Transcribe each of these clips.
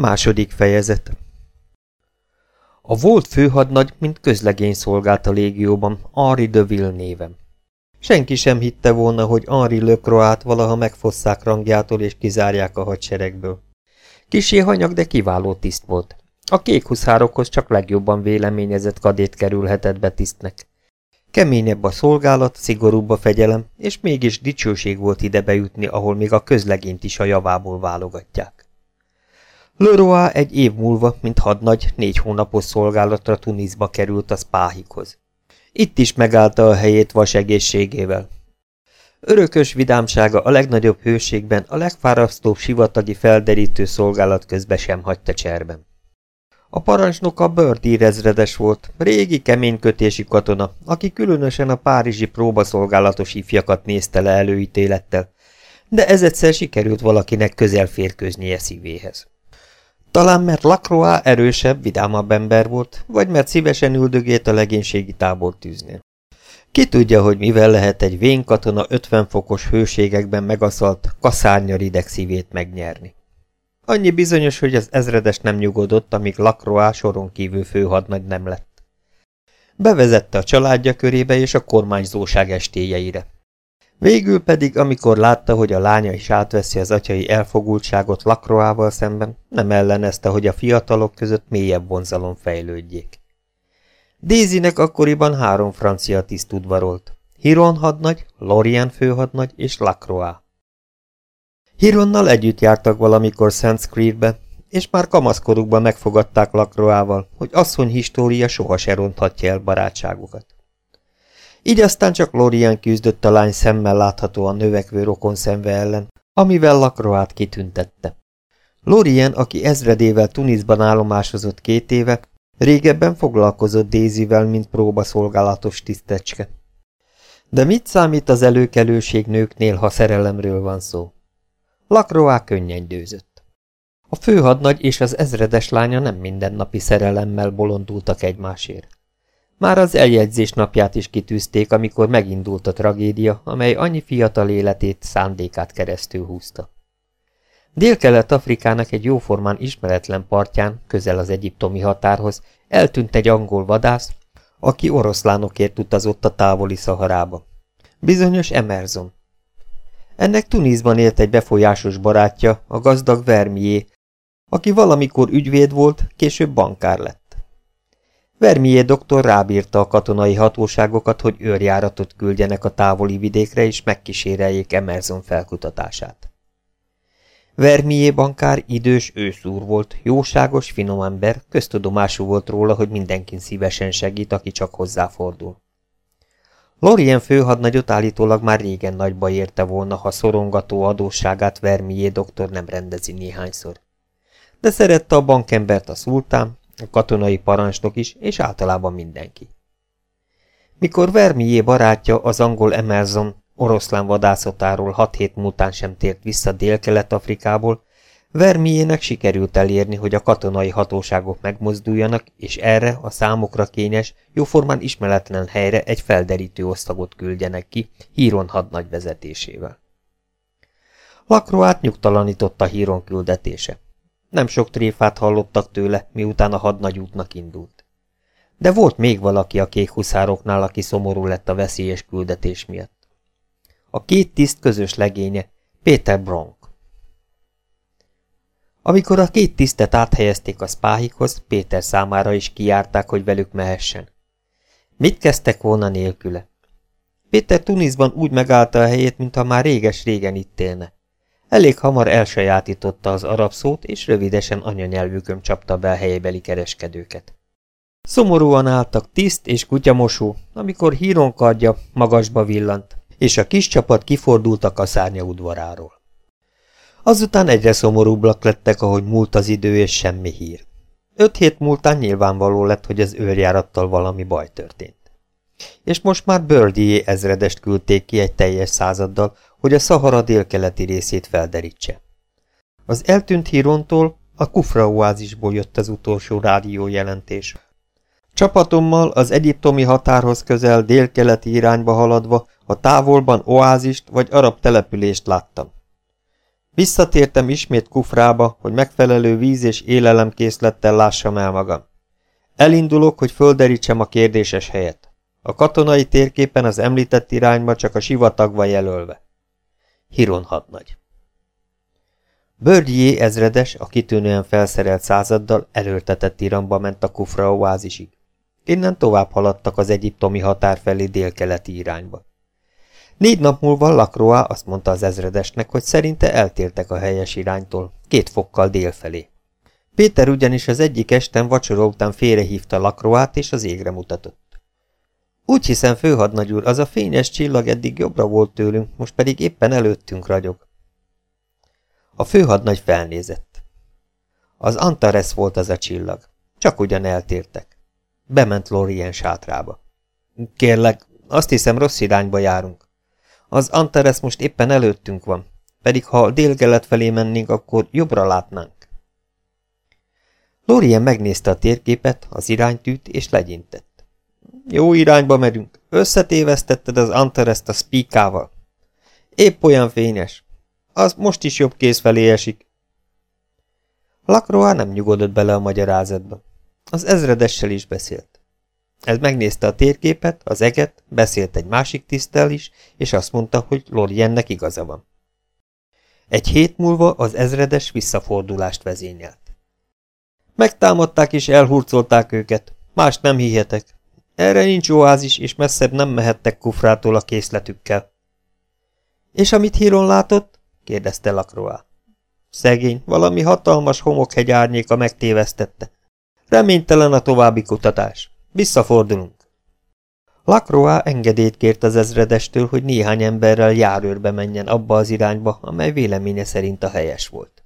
Második fejezet A volt főhadnagy, mint közlegény szolgált a légióban, Henri de Ville névem. Senki sem hitte volna, hogy Henri Lecroix-t valaha megfosszák rangjától és kizárják a hadseregből. Kisé hanyag, de kiváló tiszt volt. A kék huszárokhoz csak legjobban véleményezett kadét kerülhetett be tisztnek. Keményebb a szolgálat, szigorúbb a fegyelem, és mégis dicsőség volt ide bejutni, ahol még a közlegényt is a javából válogatják. Leroy egy év múlva, mint hadnagy, négy hónapos szolgálatra Tunisba került a Spáhikhoz. Itt is megállta a helyét vas egészségével. Örökös vidámsága a legnagyobb hőségben, a legfárasztóbb sivatagi felderítő szolgálat közben sem hagyta cserben. A parancsnok a Birdie rezredes volt, régi keménykötési katona, aki különösen a párizsi próbaszolgálatos ifjakat nézte le előítélettel, de ez egyszer sikerült valakinek közel férkőznie szívéhez. Talán mert Lacroix erősebb, vidámabb ember volt, vagy mert szívesen üldögélt a legénységi tábor tűznél. Ki tudja, hogy mivel lehet egy vén katona 50 fokos hőségekben megaszalt, kaszárnya ideg szívét megnyerni. Annyi bizonyos, hogy az ezredes nem nyugodott, amíg Lacroix soron kívül főhadnagy nem lett. Bevezette a családja körébe és a kormányzóság estéjeire. Végül pedig, amikor látta, hogy a lánya is átveszi az atyai elfogultságot Lakroával szemben, nem ellenezte, hogy a fiatalok között mélyebb vonzalom fejlődjék. Dézinek akkoriban három francia tiszt udvarolt. Hiron hadnagy, Lorient főhadnagy és Lacroix. Hironnal együtt jártak valamikor Sanskritbe, és már kamaszkorukban megfogadták Lacroával, hogy asszony história soha se ronthatja el barátságukat. Így aztán csak Lorien küzdött a lány szemmel láthatóan növekvő rokon szemve ellen, amivel Lacroát kitüntette. Lorien, aki ezredével Tunisban állomásozott két éve, régebben foglalkozott Dézivel, mint próbaszolgálatos tisztecske. De mit számít az előkelőség nőknél, ha szerelemről van szó? Lacroix könnyen győzött. A főhadnagy és az ezredes lánya nem mindennapi szerelemmel bolondultak egymásért. Már az eljegyzés napját is kitűzték, amikor megindult a tragédia, amely annyi fiatal életét, szándékát keresztül húzta. Dél-Kelet-Afrikának egy jóformán ismeretlen partján, közel az egyiptomi határhoz, eltűnt egy angol vadász, aki oroszlánokért utazott a távoli Szaharába. Bizonyos Emerson. Ennek Tunisban élt egy befolyásos barátja, a gazdag Vermié, aki valamikor ügyvéd volt, később bankár lett. Vermier doktor rábírta a katonai hatóságokat, hogy őrjáratot küldjenek a távoli vidékre és megkíséreljék Emerson felkutatását. Vermier bankár idős őszúr volt, jóságos, finom ember, köztudomású volt róla, hogy mindenkin szívesen segít, aki csak hozzáfordul. Lorien főhadnagyot állítólag már régen nagyba érte volna, ha szorongató adósságát Vermier doktor nem rendezi néhányszor. De szerette a bankembert a szultán, a katonai parancsnok is, és általában mindenki. Mikor Vermié barátja, az angol Emerson oroszlán vadászatáról hat hét múltán sem tért vissza Dél-Kelet-Afrikából, Vermiének sikerült elérni, hogy a katonai hatóságok megmozduljanak, és erre a számokra kényes, jóformán ismeretlen helyre egy felderítő osztagot küldjenek ki, Híron hadnagy vezetésével. Lakroát nyugtalanította Híron küldetése. Nem sok tréfát hallottak tőle, miután a hadnagy útnak indult. De volt még valaki a kék huszároknál, aki szomorú lett a veszélyes küldetés miatt. A két tiszt közös legénye, Péter Bronk. Amikor a két tisztet áthelyezték a spáhikhoz, Péter számára is kijárták, hogy velük mehessen. Mit kezdtek volna nélküle? Péter Tunisban úgy megállta a helyét, mintha már réges-régen itt élne. Elég hamar elsajátította az arab szót, és rövidesen anyanyelvükön csapta be a helybeli kereskedőket. Szomorúan álltak tiszt és kutyamosó, amikor híronkardja magasba villant, és a kis csapat kifordult a kaszárnya udvaráról. Azután egyre szomorúbbak lettek, ahogy múlt az idő, és semmi hír. Öt hét múltán nyilvánvaló lett, hogy az őrjárattal valami baj történt. És most már Birdie ezredest küldték ki egy teljes századdal, hogy a Szahara délkeleti részét felderítse. Az eltűnt hírontól a Kufra oázisból jött az utolsó rádió jelentés. Csapatommal az egyiptomi határhoz közel délkeleti irányba haladva a távolban oázist vagy arab települést láttam. Visszatértem ismét kufrába, hogy megfelelő víz és élelemkészlettel lássam el magam. Elindulok, hogy földerítsem a kérdéses helyet. A katonai térképen az említett irányba csak a sivatag van jelölve. Hiron hadnagy. Börgyé ezredes, a kitűnően felszerelt századdal erőltetett iramba ment a kufra oázisig. Innen tovább haladtak az egyiptomi határ felé délkeleti irányba. Négy nap múlva Lakroa azt mondta az ezredesnek, hogy szerinte eltértek a helyes iránytól, két fokkal délfelé. Péter ugyanis az egyik esten vacsora után félrehívta Lakroát és az égre mutatott. Úgy hiszem, főhadnagy úr, az a fényes csillag eddig jobbra volt tőlünk, most pedig éppen előttünk ragyog. A főhadnagy felnézett. Az Antares volt az a csillag. Csak ugyan eltértek. Bement Lorien sátrába. Kérlek, azt hiszem rossz irányba járunk. Az Antares most éppen előttünk van, pedig ha délgelet felé mennénk, akkor jobbra látnánk. Lorien megnézte a térképet, az iránytűt, és legyintett. Jó irányba megyünk. Összetévesztetted az Antares-t a spíkával. Épp olyan fényes. Az most is jobb kéz felé esik. Lakroa nem nyugodott bele a magyarázatba. Az ezredessel is beszélt. Ez megnézte a térképet, az eget, beszélt egy másik tisztel is, és azt mondta, hogy Loriennek igaza van. Egy hét múlva az ezredes visszafordulást vezényelt. Megtámadták és elhurcolták őket, más nem hihetek. Erre nincs oázis, és messzebb nem mehettek kufrától a készletükkel. És amit híron látott? kérdezte Lakroa. Szegény, valami hatalmas homokhegy árnyéka megtévesztette. Reménytelen a további kutatás. Visszafordulunk. Lakroa engedélyt kért az ezredestől, hogy néhány emberrel járőrbe menjen abba az irányba, amely véleménye szerint a helyes volt.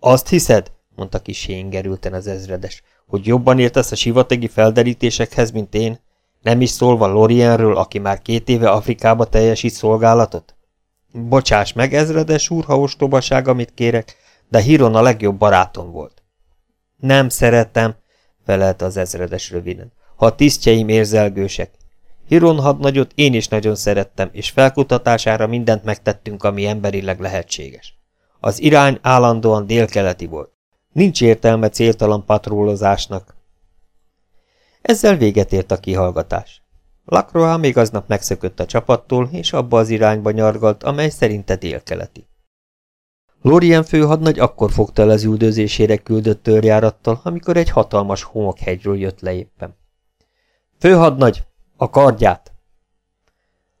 Azt hiszed, mondta kis ingerülten az ezredes, hogy jobban értesz a sivatagi felderítésekhez, mint én, nem is szólva Lorienről, aki már két éve Afrikába teljesít szolgálatot? Bocsáss meg, ezredes úr, ha ostobaság, amit kérek, de Hiron a legjobb barátom volt. Nem szeretem, felelte az ezredes röviden, ha a tisztjeim érzelgősek. Hiron hadnagyot én is nagyon szerettem, és felkutatására mindent megtettünk, ami emberileg lehetséges. Az irány állandóan délkeleti volt. Nincs értelme céltalan patrólozásnak. Ezzel véget ért a kihallgatás. Lacroix még aznap megszökött a csapattól, és abba az irányba nyargalt, amely szerinte délkeleti. Lorien főhadnagy akkor fogta el az üldözésére küldött törjárattal, amikor egy hatalmas homokhegyről jött le éppen. Főhadnagy, a kardját!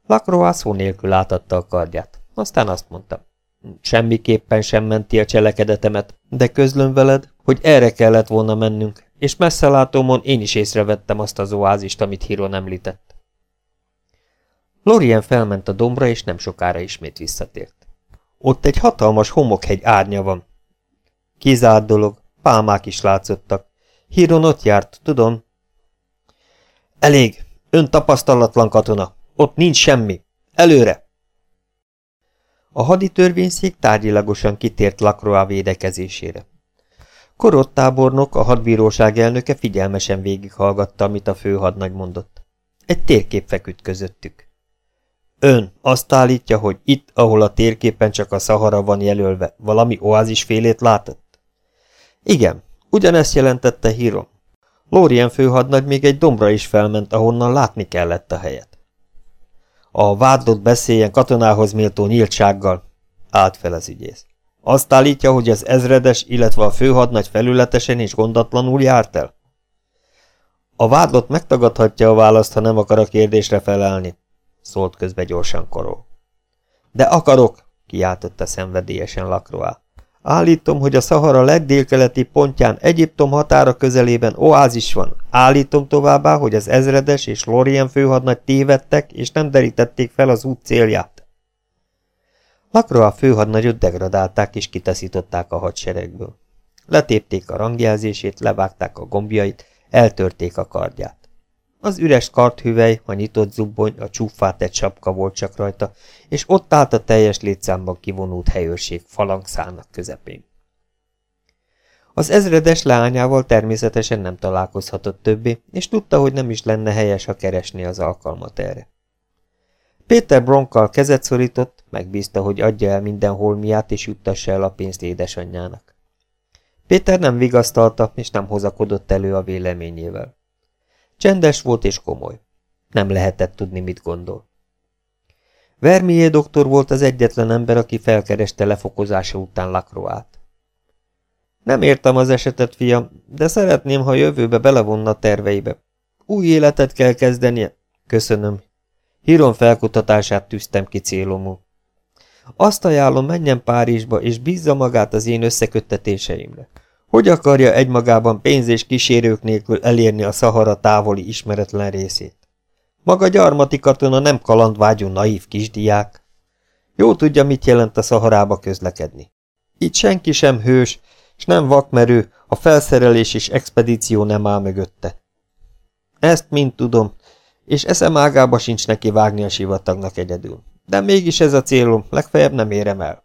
Lacroix szó nélkül átadta a kardját, aztán azt mondta. Semmiképpen sem menti a cselekedetemet, de közlöm veled, hogy erre kellett volna mennünk, és messzelátómon én is észrevettem azt az oázist, amit Hiron említett. Lorien felment a dombra, és nem sokára ismét visszatért. Ott egy hatalmas homokhegy árnya van. Kizárt dolog, pálmák is látszottak. Híron ott járt, tudom. Elég, ön tapasztalatlan katona. Ott nincs semmi. Előre! A haditörvényszék tárgyilagosan kitért Lacroix védekezésére. Korottábornok, a hadbíróság elnöke figyelmesen végighallgatta, amit a főhadnagy mondott. Egy térkép feküdt közöttük. Ön azt állítja, hogy itt, ahol a térképen csak a Szahara van jelölve, valami oázisfélét látott? Igen, ugyanezt jelentette hírom. Lórien főhadnagy még egy dombra is felment, ahonnan látni kellett a helyet. A vádlott beszéljen katonához méltó nyíltsággal, állt fel az ügyész. Azt állítja, hogy az ezredes, illetve a főhadnagy felületesen és gondatlanul járt el? A vádlott megtagadhatja a választ, ha nem akar a kérdésre felelni, szólt közbe gyorsan koró. De akarok, kiáltotta szenvedélyesen Lakroá. Állítom, hogy a Szahara legdélkeleti pontján Egyiptom határa közelében oázis van. Állítom továbbá, hogy az ezredes és Lorien főhadnagy tévedtek, és nem derítették fel az út célját. Lakroá főhadnagyot degradálták és kitaszították a hadseregből. Letépték a rangjelzését, levágták a gombjait, eltörték a kardját. Az üres karthüvely, a nyitott zubbony, a csúfát egy sapka volt csak rajta, és ott állt a teljes létszámban kivonult helyőrség falangszának közepén. Az ezredes leányával természetesen nem találkozhatott többé, és tudta, hogy nem is lenne helyes, ha keresné az alkalmat erre. Péter Bronkkal kezet szorított, megbízta, hogy adja el minden holmiát és juttassa el a pénzt édesanyjának. Péter nem vigasztalta, és nem hozakodott elő a véleményével. Csendes volt és komoly. Nem lehetett tudni, mit gondol. Vermié doktor volt az egyetlen ember, aki felkereste lefokozása után Lakroát. Nem értem az esetet, fiam, de szeretném, ha jövőbe belevonna terveibe. Új életet kell kezdenie. Köszönöm. Híron felkutatását tűztem ki célomul. Azt ajánlom, menjen Párizsba, és bízza magát az én összeköttetéseimre. Hogy akarja egymagában pénz és kísérők nélkül elérni a Szahara távoli ismeretlen részét? Maga gyarmati katona nem kalandvágyú naív kisdiák. Jó tudja, mit jelent a Szaharába közlekedni. Itt senki sem hős, és nem vakmerő, a felszerelés és expedíció nem áll mögötte. Ezt mind tudom, és eszem ágába sincs neki vágni a sivatagnak egyedül. De mégis ez a célom, legfeljebb nem érem el.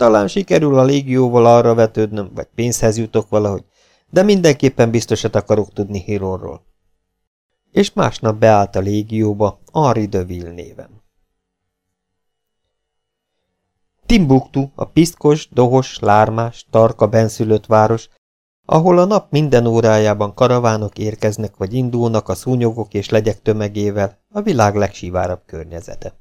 Talán sikerül a légióval arra vetődnöm, vagy pénzhez jutok valahogy, de mindenképpen biztosat akarok tudni Hironról. És másnap beállt a légióba Henri de Ville néven. Timbuktu, a piszkos, dohos, lármás, tarka benszülött város, ahol a nap minden órájában karavánok érkeznek vagy indulnak a szúnyogok és legyek tömegével, a világ legsívárabb környezete.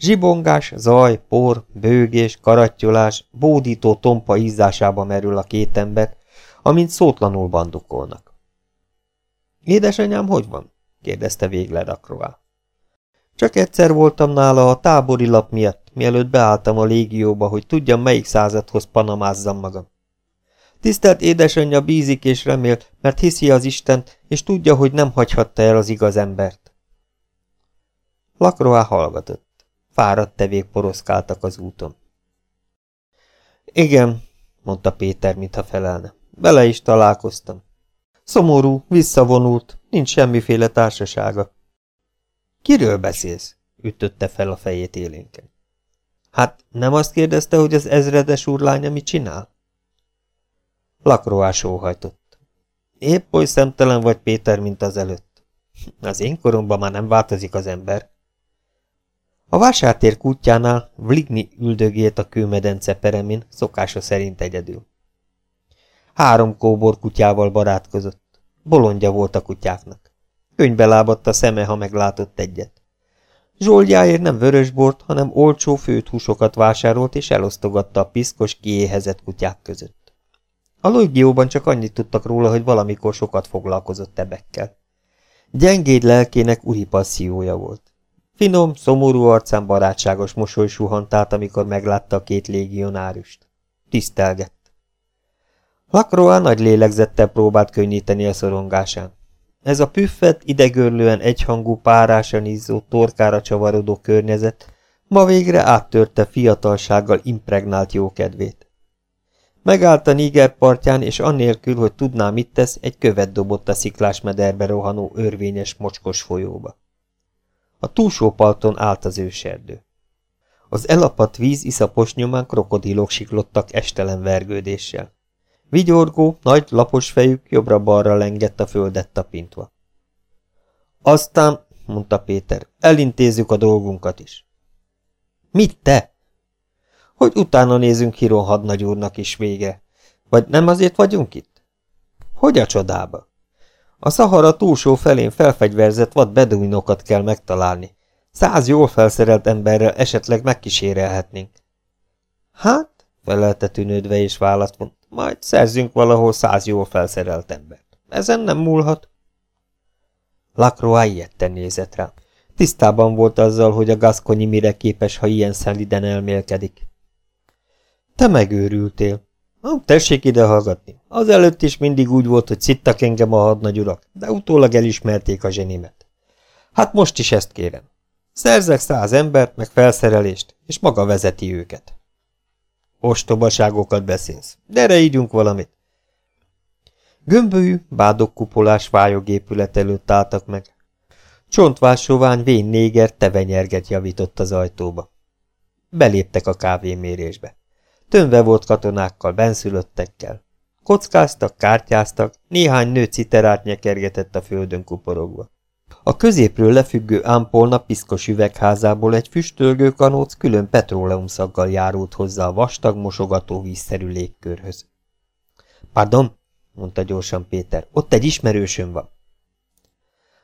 Zsibongás, zaj, por, bőgés, karattyolás, bódító tompa ízásába merül a két ember, amint szótlanul bandukolnak. Édesanyám hogy van? kérdezte végre Rakroá. Csak egyszer voltam nála a tábori lap miatt, mielőtt beálltam a légióba, hogy tudjam, melyik századhoz panamázzam magam. Tisztelt édesanyja bízik és remél, mert hiszi az Istent, és tudja, hogy nem hagyhatta el az igaz embert. Lakroá hallgatott. Fáradt tevék poroszkáltak az úton. Igen, mondta Péter, mintha felelne. Bele is találkoztam. Szomorú, visszavonult, nincs semmiféle társasága. Kiről beszélsz? ütötte fel a fejét élénken. Hát nem azt kérdezte, hogy az ezredes úr lánya mit csinál? Lakroás óhajtott. Épp oly szemtelen vagy, Péter, mint az előtt. Az én koromban már nem változik az ember. A vásártér kutyánál Vligni üldögélt a kőmedence peremin, szokása szerint egyedül. Három kóbor kutyával barátkozott. Bolondja volt a kutyáknak. Könybe lábadt a szeme, ha meglátott egyet. Zsoldjáért nem vörösbort, hanem olcsó főt húsokat vásárolt és elosztogatta a piszkos, kiéhezett kutyák között. A Logióban csak annyit tudtak róla, hogy valamikor sokat foglalkozott ebekkel. Gyengéd lelkének uri passziója volt. Finom, szomorú arcán barátságos mosoly suhant át, amikor meglátta a két légionárust. Tisztelgett. Lakroa nagy lélegzettel próbált könnyíteni a szorongásán. Ez a püffet, idegörlően egyhangú párásan izzó, torkára csavarodó környezet ma végre áttörte fiatalsággal impregnált jókedvét. Megállt a Níger partján, és annélkül, hogy tudná, mit tesz, egy követ dobott a sziklás mederbe rohanó örvényes, mocskos folyóba. A túlsó parton állt az őserdő. Az elapadt víz iszapos nyomán krokodilok siklottak estelen vergődéssel. Vigyorgó, nagy, lapos fejük jobbra-balra lengett a földet tapintva. Aztán, mondta Péter, elintézzük a dolgunkat is. Mit te? Hogy utána nézünk Hiron hadnagyúrnak is vége. Vagy nem azért vagyunk itt? Hogy a csodába? A Szahara túlsó felén felfegyverzett vad beduinokat kell megtalálni. Száz jól felszerelt emberrel esetleg megkísérelhetnénk. Hát, felelte tűnődve és választ mond, majd szerzünk valahol száz jól felszerelt embert. Ezen nem múlhat. Lacroix ilyetten nézett rá. Tisztában volt azzal, hogy a gaszkonyi mire képes, ha ilyen szeliden elmélkedik. Te megőrültél, Na, tessék ide hallgatni. Az előtt is mindig úgy volt, hogy szittak engem a hadnagyurak, de utólag elismerték a zsenimet. Hát most is ezt kérem. Szerzek száz embert, meg felszerelést, és maga vezeti őket. Ostobaságokat beszélsz. Gyere, ígyunk valamit. Gömbölyű, bádokkupolás vályogépület előtt álltak meg. Csontvásóvány vén néger tevenyerget javított az ajtóba. Beléptek a kávémérésbe. Tönve volt katonákkal, benszülöttekkel. Kockáztak, kártyáztak, néhány nő citerát nyekergetett a földön kuporogva. A középről lefüggő ámpolna piszkos üvegházából egy füstölgő kanóc külön petróleumszaggal járult hozzá a vastag, mosogató vízszerű légkörhöz. – Pardon? – mondta gyorsan Péter. – Ott egy ismerősöm van.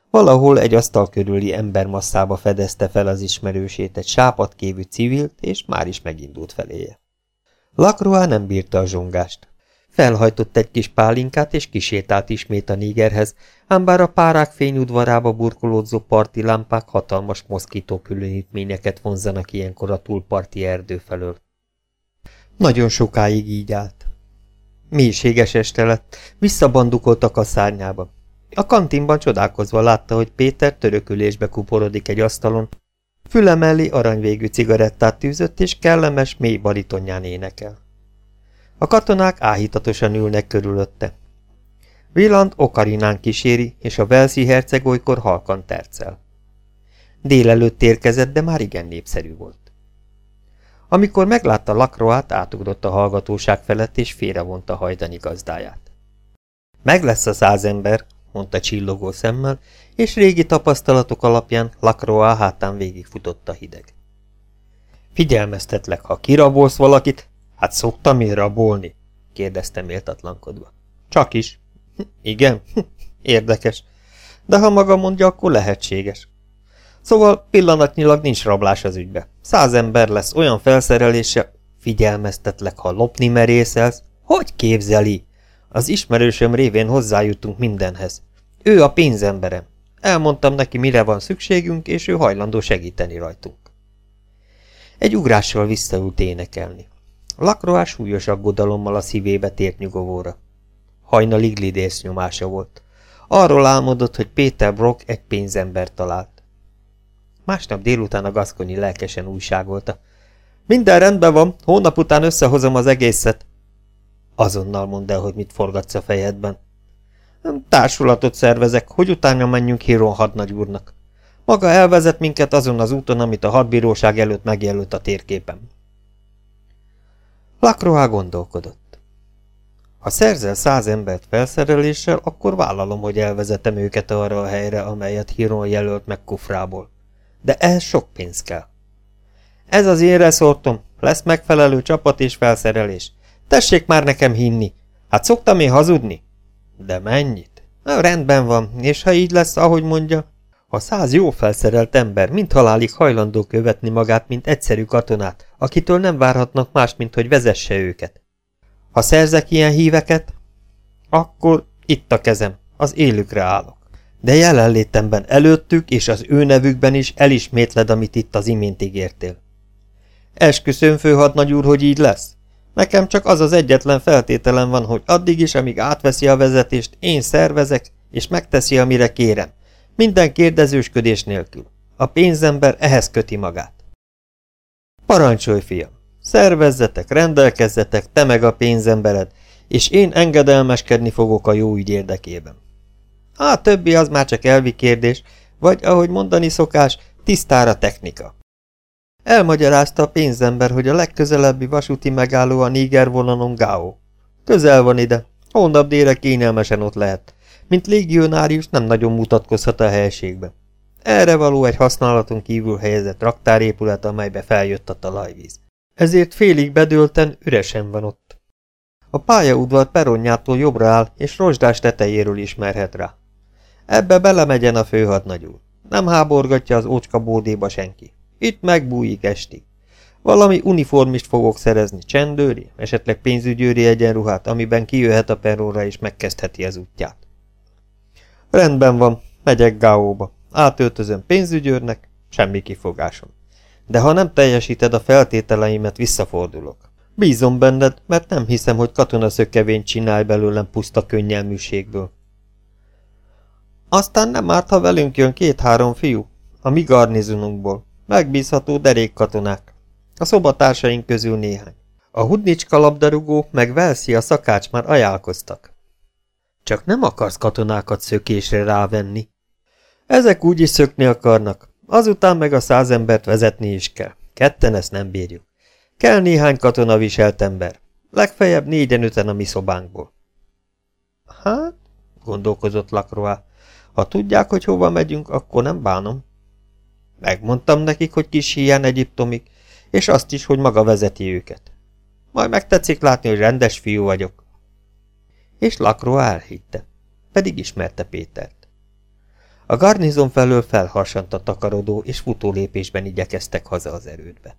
Valahol egy asztal körüli embermasszába fedezte fel az ismerősét egy sápadkévű civilt, és már is megindult feléje. Lacroix nem bírta a zsongást. Felhajtott egy kis pálinkát, és kisétált ismét a nígerhez, ám bár a párák fényudvarába burkolódzó parti lámpák hatalmas moszkító különítményeket vonzanak ilyenkor a túlparti erdő felől. Nagyon sokáig így állt. Mélységes este lett, visszabandukoltak a szárnyába. A kantinban csodálkozva látta, hogy Péter törökülésbe kuporodik egy asztalon, füle aranyvégű cigarettát tűzött, és kellemes, mély baritonján énekel. A katonák áhítatosan ülnek körülötte. Villand okarinán kíséri, és a Velszi herceg olykor halkan tercel. Délelőtt érkezett, de már igen népszerű volt. Amikor meglátta Lakroát, átugrott a hallgatóság felett, és félrevonta hajdani gazdáját. Meg lesz a száz ember, mondta csillogó szemmel, és régi tapasztalatok alapján Lacroix hátán végigfutott a hideg. Figyelmeztetlek, ha kirabolsz valakit, hát szoktam én rabolni? kérdezte méltatlankodva. Csak is. Igen? Érdekes. De ha maga mondja, akkor lehetséges. Szóval pillanatnyilag nincs rablás az ügybe. Száz ember lesz olyan felszerelése, figyelmeztetlek, ha lopni merészelsz. Hogy képzeli? Az ismerősöm révén hozzájutunk mindenhez. Ő a pénzemberem. Elmondtam neki, mire van szükségünk, és ő hajlandó segíteni rajtunk. Egy ugrással visszaült énekelni. Lakroás súlyos aggodalommal a szívébe tért nyugovóra. Hajnalig lidész nyomása volt. Arról álmodott, hogy Péter Brock egy pénzember talált. Másnap délután a gaszkonyi lelkesen újságolta. Minden rendben van, hónap után összehozom az egészet. Azonnal mondd el, hogy mit forgatsz a fejedben. Társulatot szervezek, hogy utána menjünk Híron hadnagy úrnak. Maga elvezet minket azon az úton, amit a hadbíróság előtt megjelölt a térképen. Lacroix gondolkodott. Ha szerzel száz embert felszereléssel, akkor vállalom, hogy elvezetem őket arra a helyre, amelyet Híron jelölt meg kufrából. De ehhez sok pénz kell. Ez az én reszortom, lesz megfelelő csapat és felszerelés. Tessék már nekem hinni. Hát szoktam én hazudni? De mennyit? Na, rendben van, és ha így lesz, ahogy mondja, ha száz jó felszerelt ember mint halálig hajlandó követni magát, mint egyszerű katonát, akitől nem várhatnak más, mint hogy vezesse őket. Ha szerzek ilyen híveket, akkor itt a kezem, az élükre állok. De jelenlétemben előttük és az ő nevükben is elismétled, amit itt az imént ígértél. Esküszöm, főhadnagy úr, hogy így lesz? Nekem csak az az egyetlen feltételem van, hogy addig is, amíg átveszi a vezetést, én szervezek, és megteszi, amire kérem. Minden kérdezősködés nélkül. A pénzember ehhez köti magát. Parancsolj, fiam! Szervezzetek, rendelkezzetek, te meg a pénzembered, és én engedelmeskedni fogok a jó ügy érdekében. A többi az már csak elvi kérdés, vagy ahogy mondani szokás, tisztára technika. Elmagyarázta a pénzember, hogy a legközelebbi vasúti megálló a Níger vonanon Gao. Közel van ide, hónap délre kényelmesen ott lehet. Mint légionárius nem nagyon mutatkozhat a helységbe. Erre való egy használaton kívül helyezett raktárépület, amelybe feljött a talajvíz. Ezért félig bedőlten üresen van ott. A pályaudvar peronjától jobbra áll, és rozsdás tetejéről ismerhet rá. Ebbe belemegyen a főhadnagyúr. Nem háborgatja az ócska bódéba senki. Itt megbújik estig. Valami uniformist fogok szerezni, csendőri, esetleg pénzügyőri egyenruhát, amiben kijöhet a perróra és megkezdheti az útját. Rendben van, megyek Gáóba. Átöltözöm pénzügyőrnek, semmi kifogásom. De ha nem teljesíted a feltételeimet, visszafordulok. Bízom benned, mert nem hiszem, hogy katonaszökevényt csinálj belőlem puszta könnyelműségből. Aztán nem árt, ha velünk jön két-három fiú, a mi garnizonunkból. Megbízható derékkatonák. A szobatársaink közül néhány. A hudnicska labdarúgó meg Velszi a szakács már ajánlkoztak. Csak nem akarsz katonákat szökésre rávenni. Ezek úgy is szökni akarnak, azután meg a száz embert vezetni is kell. Ketten ezt nem bírjuk. Kell néhány katona viselt ember. Legfeljebb négyen öten a mi szobánkból. Hát, gondolkozott Lacroix, Ha tudják, hogy hova megyünk, akkor nem bánom. Megmondtam nekik, hogy kis hiány Egyiptomig, és azt is, hogy maga vezeti őket. Majd megtetszik látni, hogy rendes fiú vagyok. És Lakro elhitte, pedig ismerte Pétert. A garnizon felől felharsant a takarodó, és futólépésben igyekeztek haza az erődbe.